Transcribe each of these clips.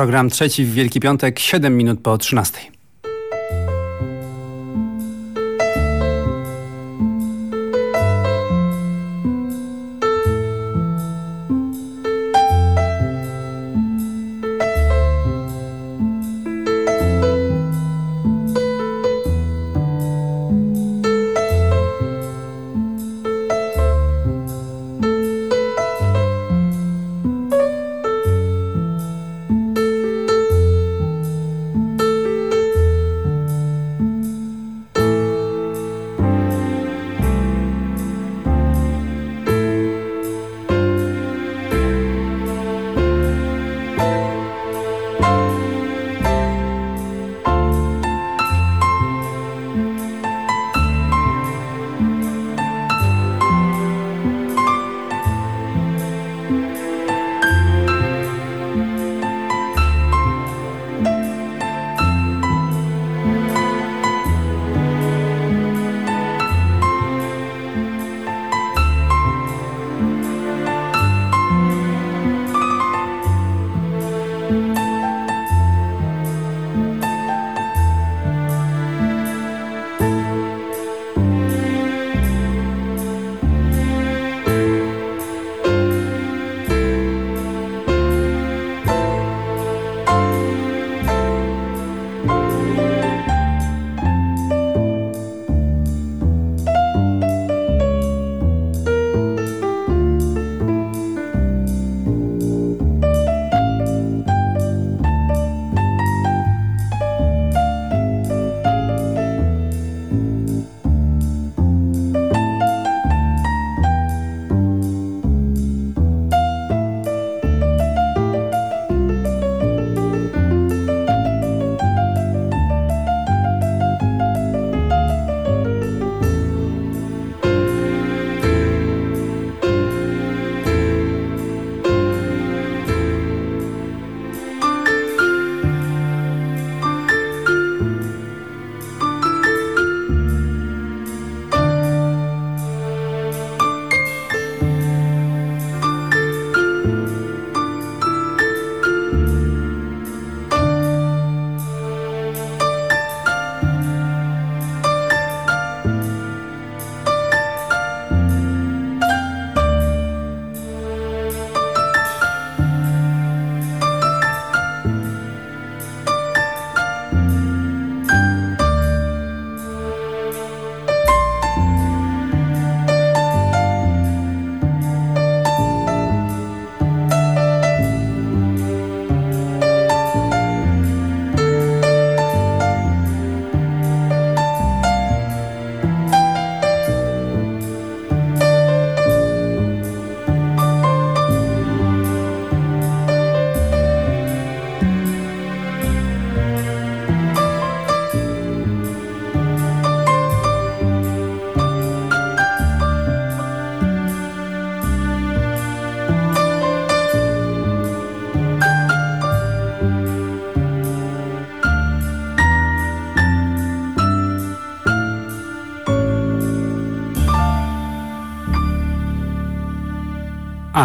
Program trzeci w Wielki Piątek, 7 minut po 13.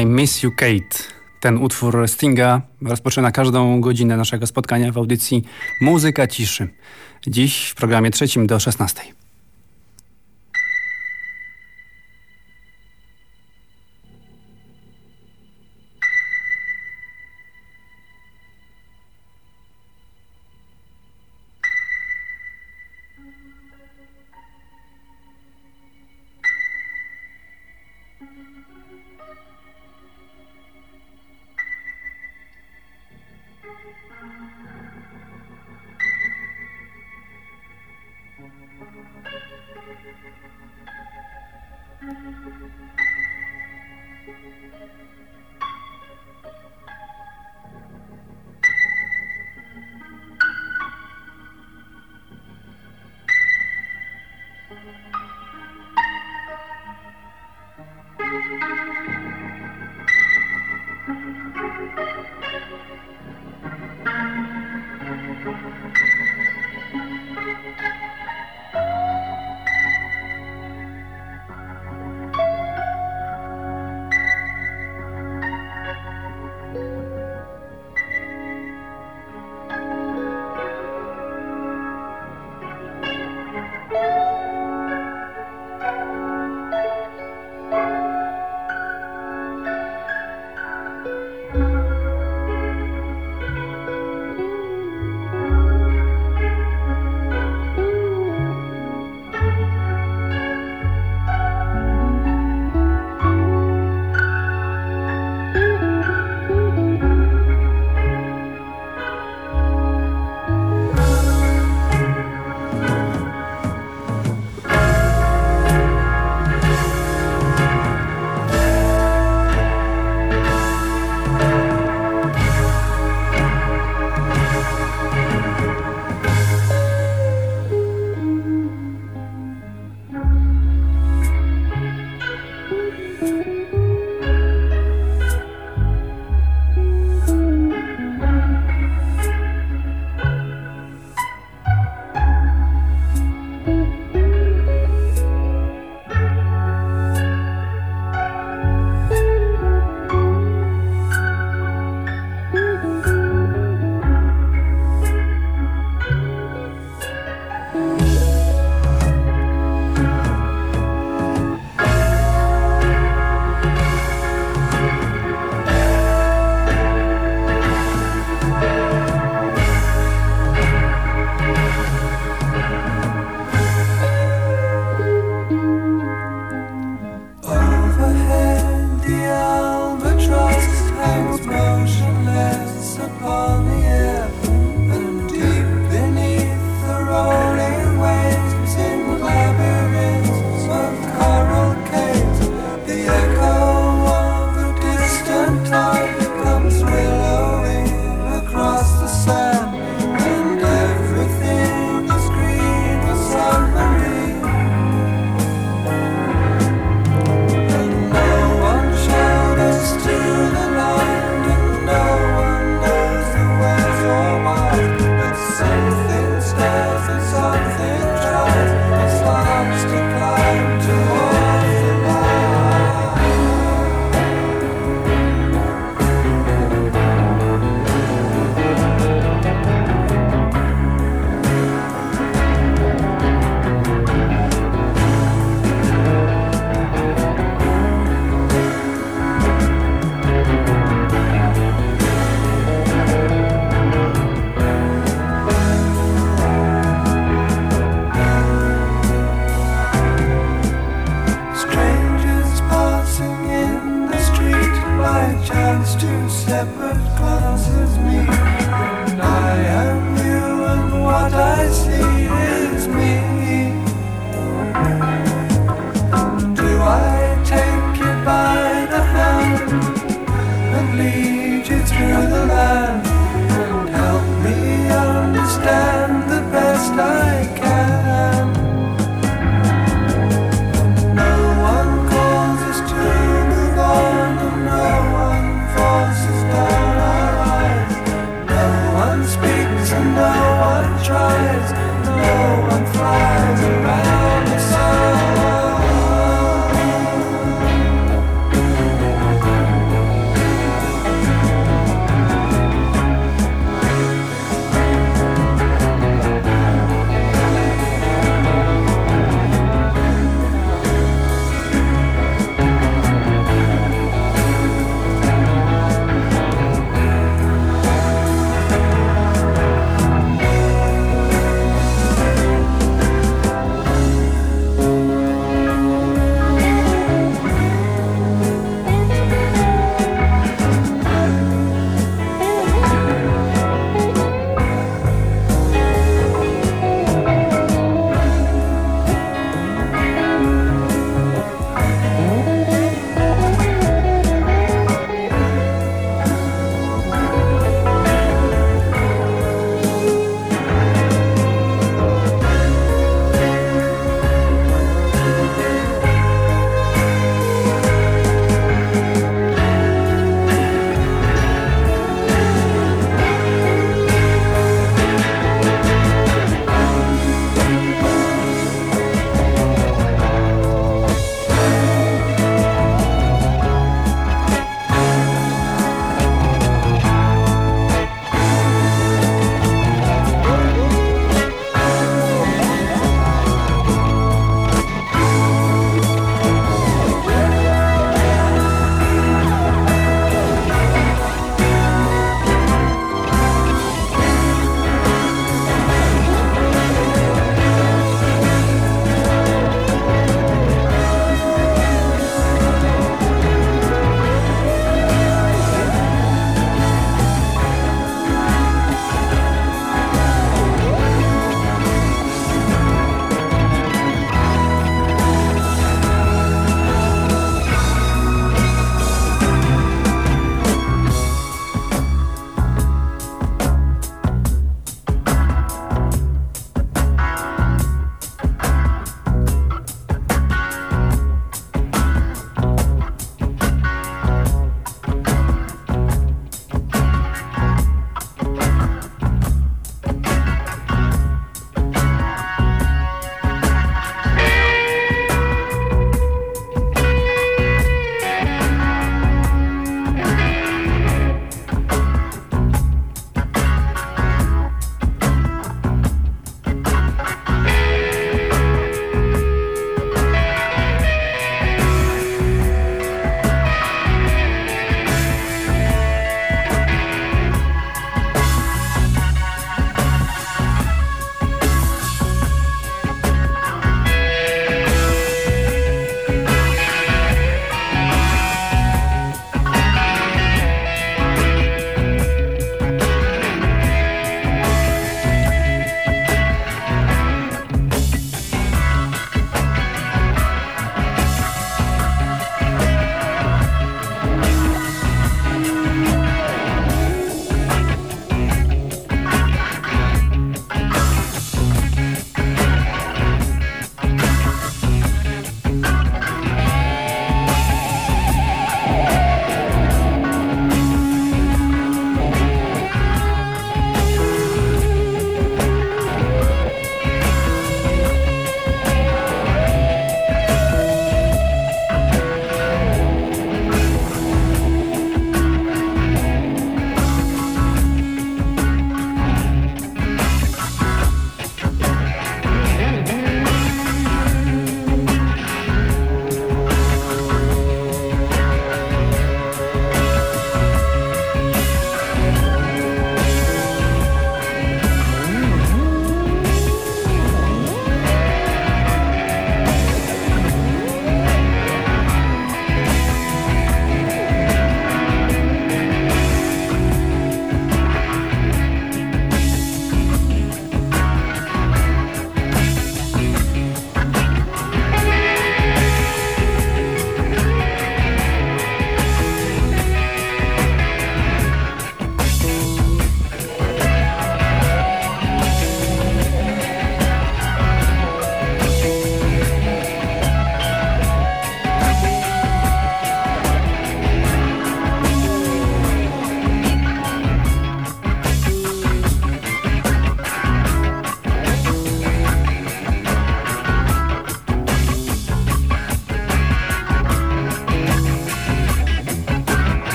I Miss You Kate. Ten utwór Stinga rozpoczyna każdą godzinę naszego spotkania w audycji Muzyka Ciszy. Dziś w programie trzecim do 16.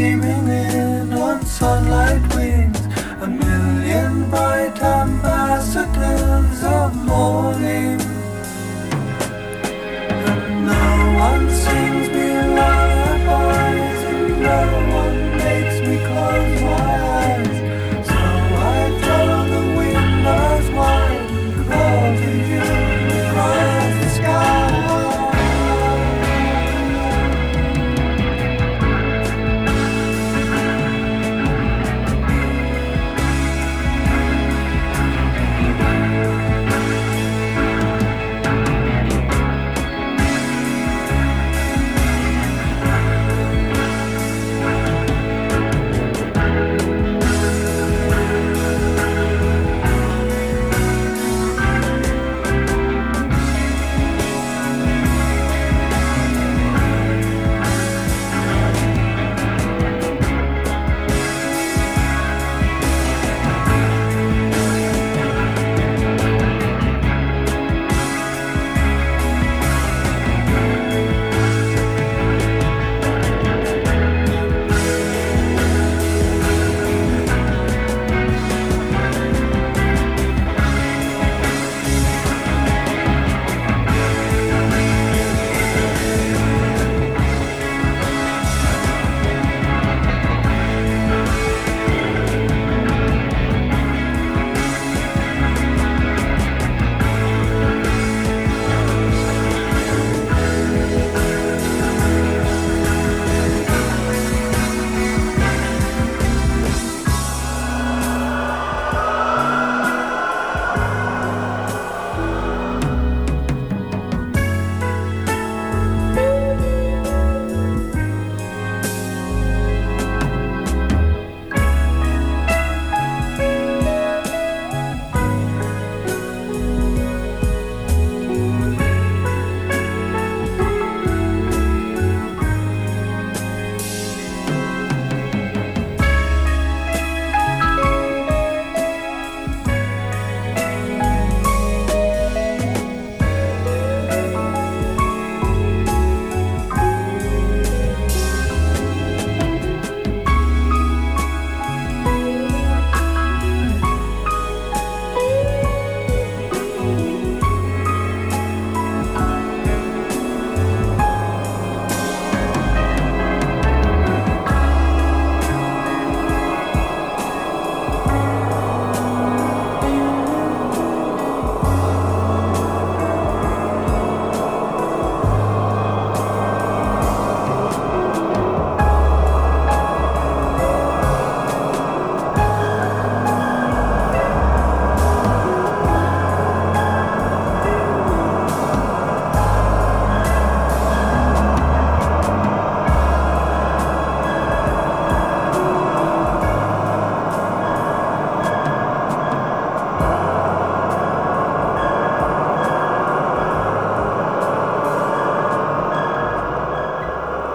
Comes in on sunlight wings a million bright ambassadors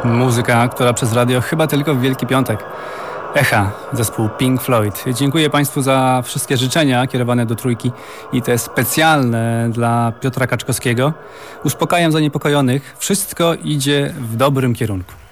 Muzyka, która przez radio chyba tylko w Wielki Piątek. Echa, zespół Pink Floyd. Dziękuję Państwu za wszystkie życzenia kierowane do trójki i te specjalne dla Piotra Kaczkowskiego. Uspokajam zaniepokojonych. Wszystko idzie w dobrym kierunku.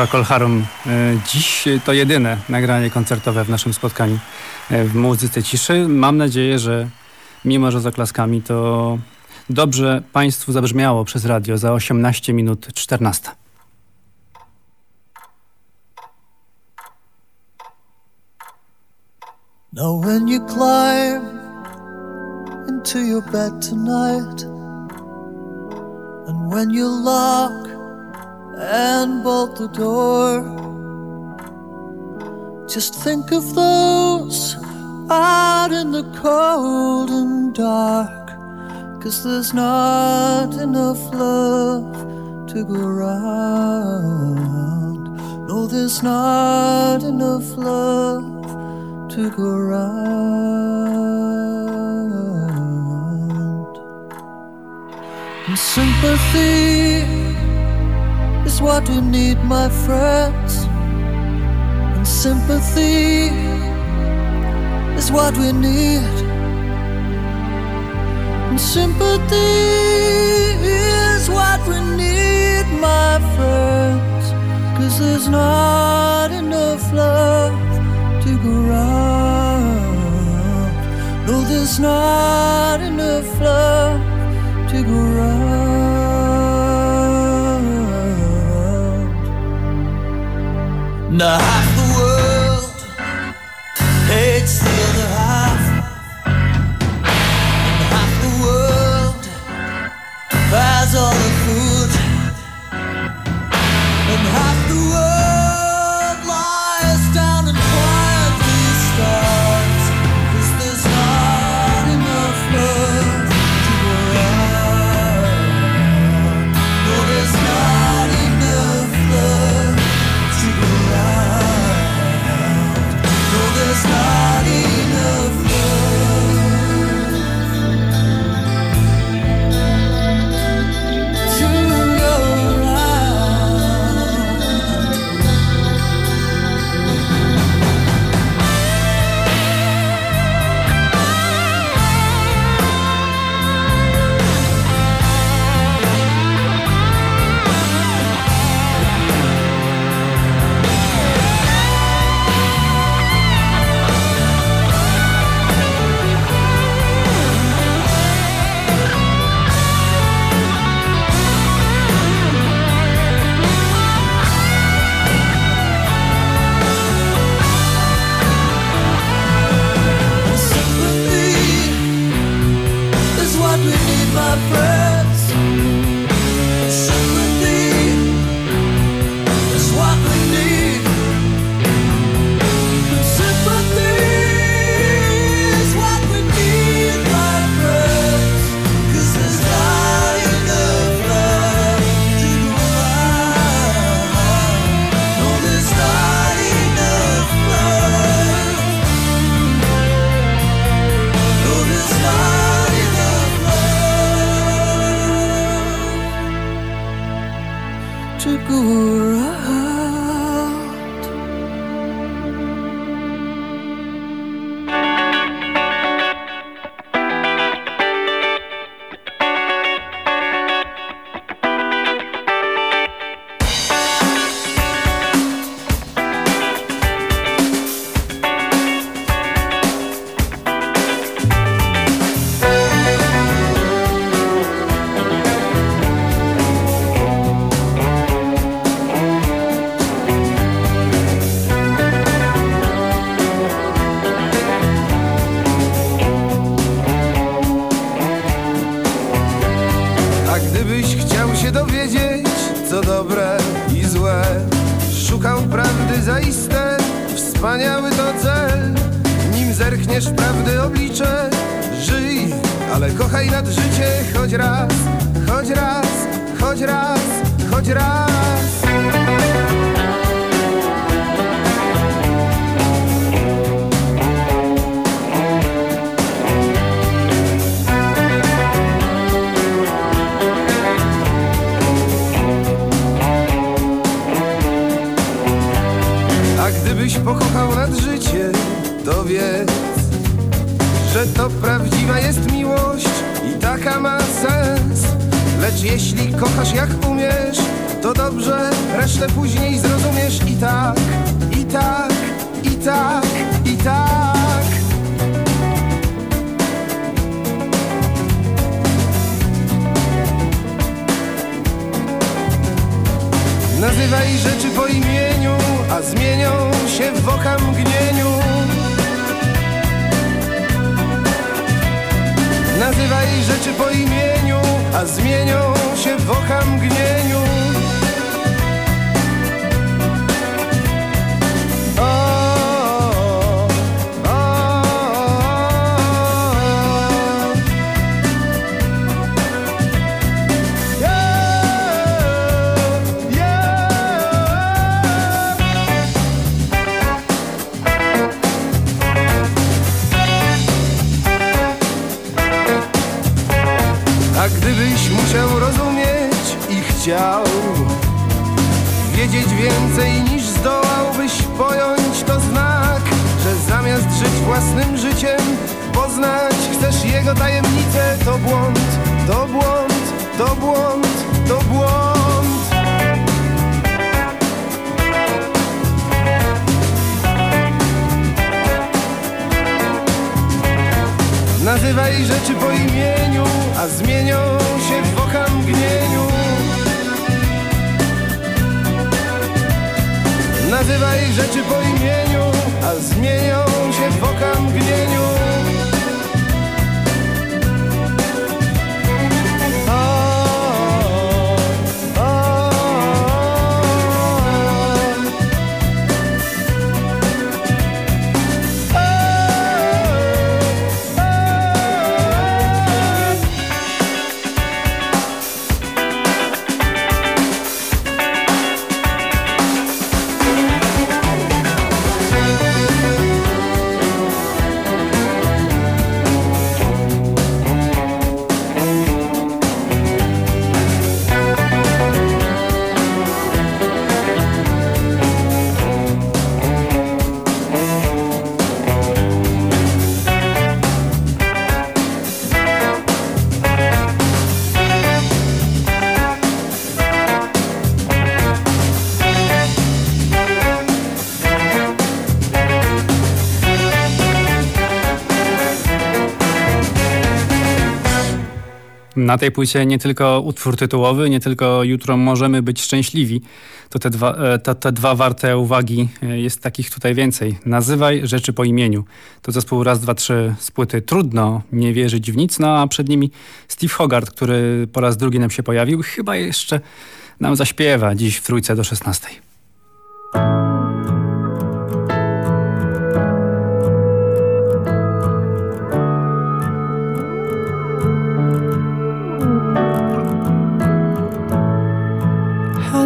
Procol Harum. E, dziś to jedyne nagranie koncertowe w naszym spotkaniu e, w Muzyce Ciszy. Mam nadzieję, że mimo, że z oklaskami, to dobrze Państwu zabrzmiało przez radio za 18 minut 14. Now when you climb into your bed tonight And when you lock and bolt the door. Just think of those out in the cold and dark. Cause there's not enough love to go around. No, there's not enough love to go around. And sympathy what we need, my friends. And sympathy is what we need. And sympathy is what we need, my friends. Cause there's not enough love to go round. No, there's not enough love to go round. Now half the world. Hates the other half, and half the world. Buys all Nazywaj rzeczy po imieniu, a zmienią się w oka mgnieniu. Nazywaj rzeczy po imieniu, a zmienią się w oka mgnieniu. Chciał Wiedzieć więcej niż zdołałbyś pojąć to znak Że zamiast żyć własnym życiem Poznać chcesz jego tajemnicę. To błąd, to błąd, to błąd, to błąd. Nazywaj rzeczy po imieniu, a zmienią się w oka Nazywaj rzeczy po imieniu, a zmienią się w oka Na tej płycie nie tylko utwór tytułowy, nie tylko jutro możemy być szczęśliwi. To te dwa, e, to, te dwa warte uwagi, e, jest takich tutaj więcej. Nazywaj rzeczy po imieniu. To zespół raz, dwa, trzy z płyty Trudno nie wierzyć w nic, no a przed nimi Steve Hogarth, który po raz drugi nam się pojawił. Chyba jeszcze nam zaśpiewa dziś w trójce do szesnastej.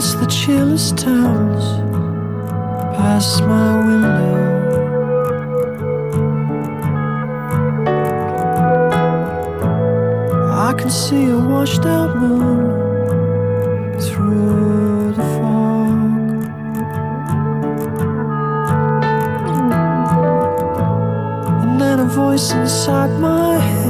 Past the chillest towns, past my window. I can see a washed out moon through the fog. And then a voice inside my head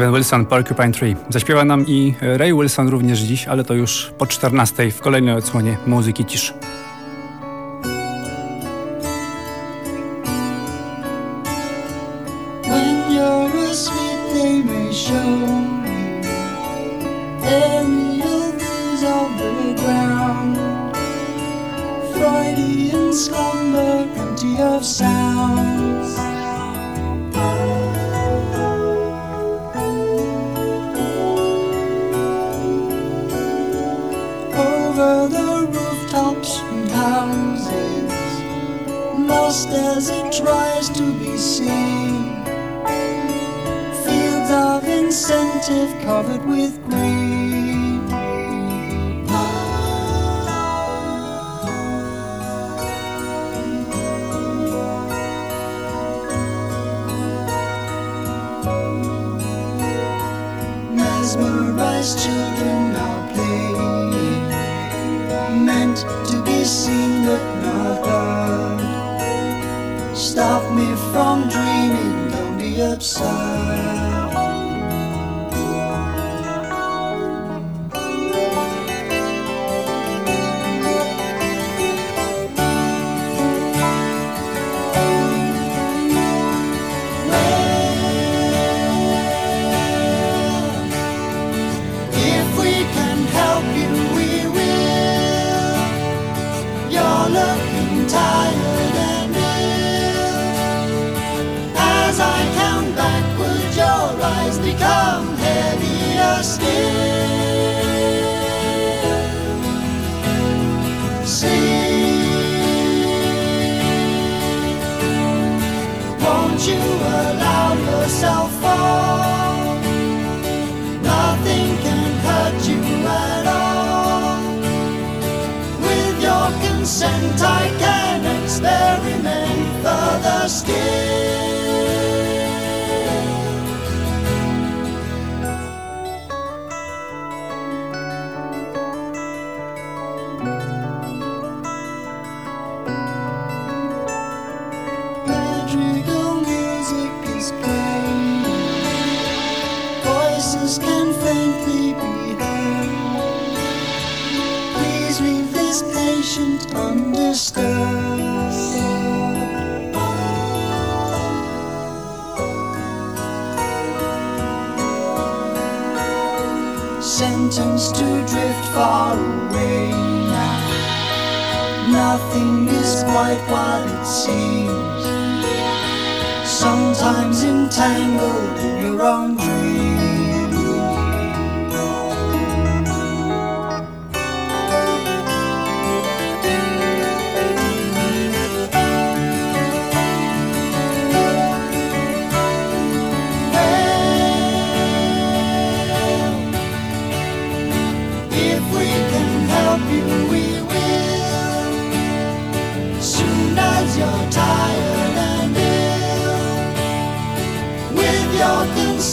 Steven Wilson, Porcupine Tree. Zaśpiewa nam i Ray Wilson również dziś, ale to już po 14 w kolejnej odsłonie muzyki ciszy.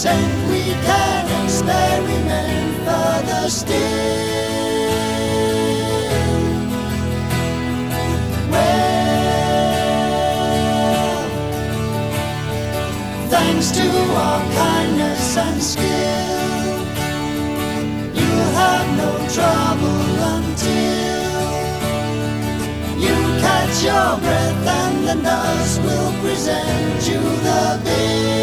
and we can experiment further still. Well, thanks to our kindness and skill, you'll have no trouble until you catch your breath and the nurse will present you the bill.